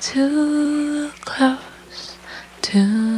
too close to